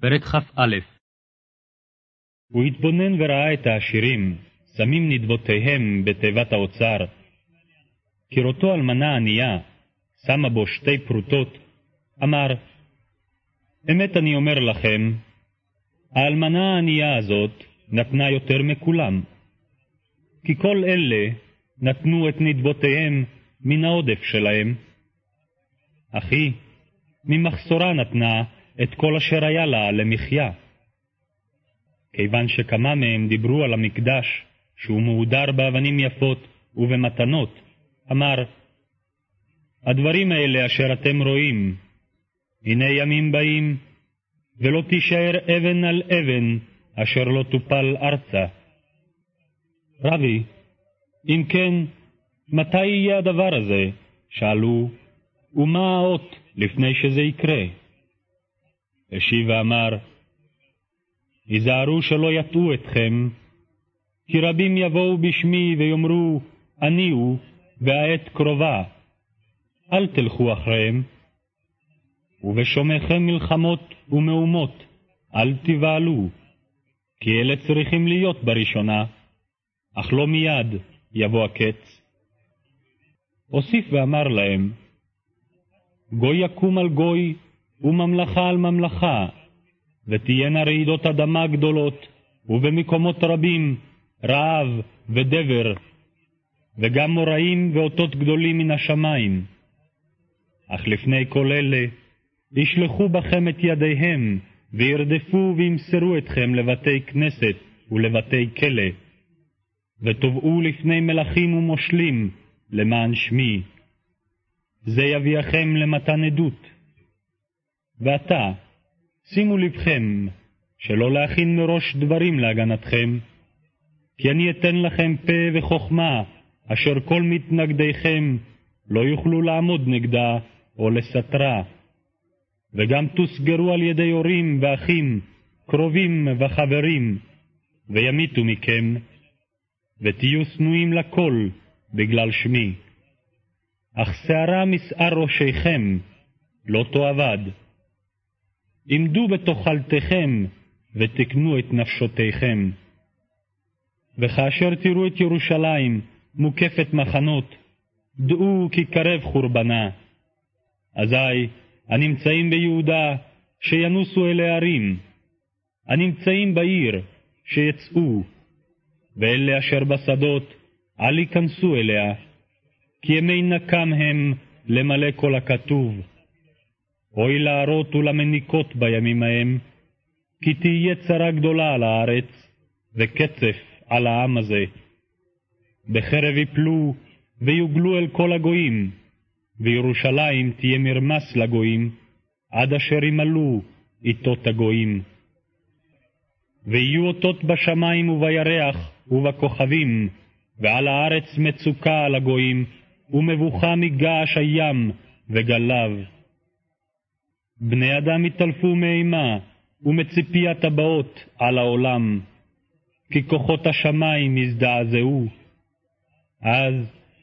פרק כ"א הוא התבונן וראה את העשירים, שמים נדבותיהם בתיבת האוצר. כראותו אלמנה ענייה, שמה בו שתי פרוטות, אמר, אמת אני אומר לכם, האלמנה הענייה הזאת נתנה יותר מכולם. כי כל אלה נתנו את נדבותיהם מן העודף שלהם. אחי, ממחסורה נתנה את כל אשר היה לה למחיה. כיוון שכמה מהם דיברו על המקדש, שהוא מהודר באבנים יפות ובמתנות, אמר, הדברים האלה אשר אתם רואים, הנה ימים באים, ולא תישאר אבן על אבן אשר לא תופל ארצה. רבי, אם כן, מתי יהיה הדבר הזה? שאלו, ומה האות לפני שזה יקרה? השיב ואמר, היזהרו שלא יטעו אתכם, כי רבים יבואו בשמי ויאמרו, אני הוא, והעת קרובה. אל תלכו אחריהם. ובשומעיכם מלחמות ומהומות, אל תבהלו, כי אלה צריכים להיות בראשונה, אך לא מיד יבוא הקץ. הוסיף ואמר להם, גוי יקום על גוי, וממלכה על ממלכה, ותהיינה רעידות אדמה גדולות, ובמקומות רבים רעב ודבר, וגם מוראים ואותות גדולים מן השמיים. אך לפני כל אלה, ישלחו בכם את ידיהם, וירדפו וימסרו אתכם לבתי כנסת ולבתי כלא, ותובעו לפני מלכים ומושלים למען שמי. זה יביאכם למתן עדות. ועתה, שימו לבכם, שלא להכין מראש דברים להגנתכם, כי אני אתן לכם פה וחוכמה, אשר כל מתנגדיכם לא יוכלו לעמוד נגדה או לסתרה. וגם תוסגרו על ידי הורים ואחים, קרובים וחברים, וימיתו מכם, ותהיו שנואים לכל בגלל שמי. אך שערה משער ראשיכם לא תאבד. עמדו בתוכלתכם ותקנו את נפשותיכם. וכאשר תראו את ירושלים מוקפת מחנות, דעו כי קרב חורבנה. אזי הנמצאים ביהודה שינוסו אל הערים, הנמצאים בעיר שיצאו, ואלה אשר בשדות אל ייכנסו אליה, כי ימי נקם הם למלא כל הכתוב. אוי להרות ולמניקות בימים ההם, כי תהיה צרה גדולה על הארץ, וקצף על העם הזה. בחרב יפלו ויוגלו אל כל הגויים, וירושלים תהיה מרמס לגויים, עד אשר ימלאו עתות הגויים. ויהיו אותות בשמיים ובירח ובכוכבים, ועל הארץ מצוקה על הגויים, ומבוכה מגעש הים וגליו. בני אדם יטלפו מאימה ומציפיית הבאות על העולם, כי כוחות השמיים יזדעזעו. אז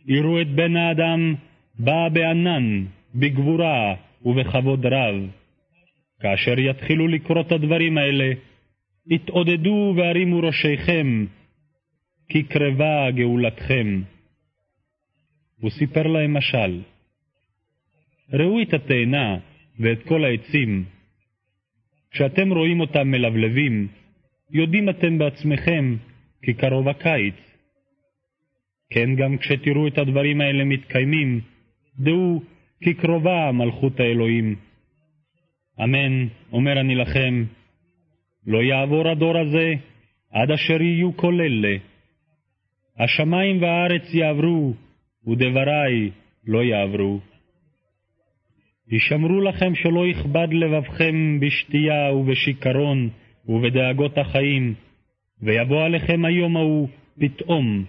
יראו את בן האדם בא בענן, בגבורה ובכבוד רב. כאשר יתחילו לקרות הדברים האלה, התעודדו והרימו ראשיכם, כי קרבה גאולתכם. הוא סיפר להם משל. ראו את התאנה ואת כל העצים. כשאתם רואים אותם מלבלבים, יודעים אתם בעצמכם כי קרוב הקיץ. כן, גם כשתראו את הדברים האלה מתקיימים, דעו כי קרובה מלכות האלוהים. אמן, אומר אני לכם, לא יעבור הדור הזה עד אשר יהיו כל אלה. השמיים והארץ יעברו, ודברי לא יעברו. הישמרו לכם שלא יכבד לבבכם בשתייה ובשיכרון ובדאגות החיים, ויבוא עליכם היום ההוא פתאום.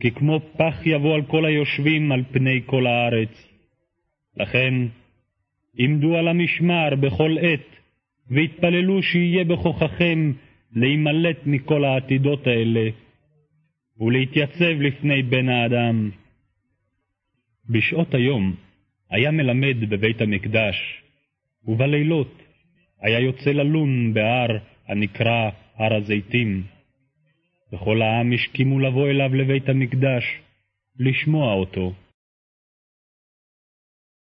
כי כמו פח יבוא על כל היושבים על פני כל הארץ. לכן, עמדו על המשמר בכל עת, והתפללו שיהיה בכוחכם להימלט מכל העתידות האלה, ולהתייצב לפני בן האדם. בשעות היום היה מלמד בבית המקדש, ובלילות היה יוצא ללון בהר הנקרא הר הזיתים. וכל העם השכימו לבוא אליו לבית המקדש, לשמוע אותו.